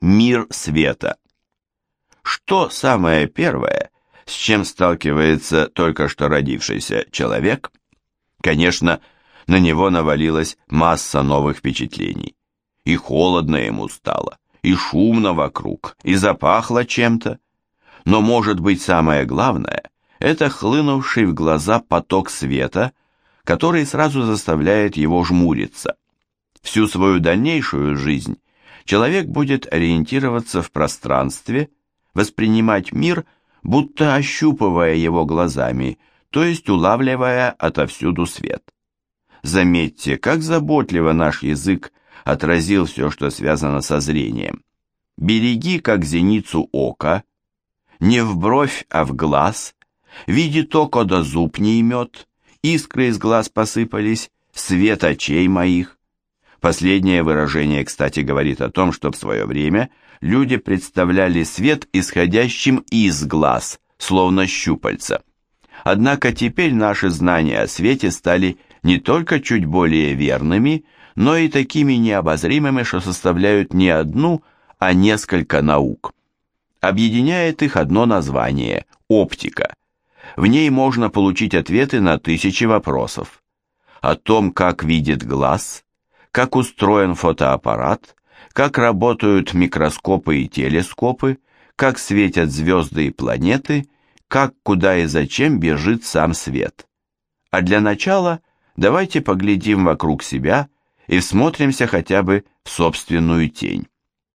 Мир света. Что самое первое, с чем сталкивается только что родившийся человек? Конечно, на него навалилась масса новых впечатлений. И холодно ему стало, и шумно вокруг, и запахло чем-то. Но, может быть, самое главное – это хлынувший в глаза поток света, который сразу заставляет его жмуриться. Всю свою дальнейшую жизнь человек будет ориентироваться в пространстве, воспринимать мир, будто ощупывая его глазами, то есть улавливая отовсюду свет. Заметьте, как заботливо наш язык отразил все, что связано со зрением. Береги, как зеницу ока, не в бровь, а в глаз, видит око да зуб не имет, искры из глаз посыпались, свет очей моих. Последнее выражение, кстати, говорит о том, что в свое время люди представляли свет исходящим из глаз, словно щупальца. Однако теперь наши знания о свете стали не только чуть более верными, но и такими необозримыми, что составляют не одну, а несколько наук. Объединяет их одно название – оптика. В ней можно получить ответы на тысячи вопросов. О том, как видит глаз – как устроен фотоаппарат, как работают микроскопы и телескопы, как светят звезды и планеты, как, куда и зачем бежит сам свет. А для начала давайте поглядим вокруг себя и всмотримся хотя бы в собственную тень.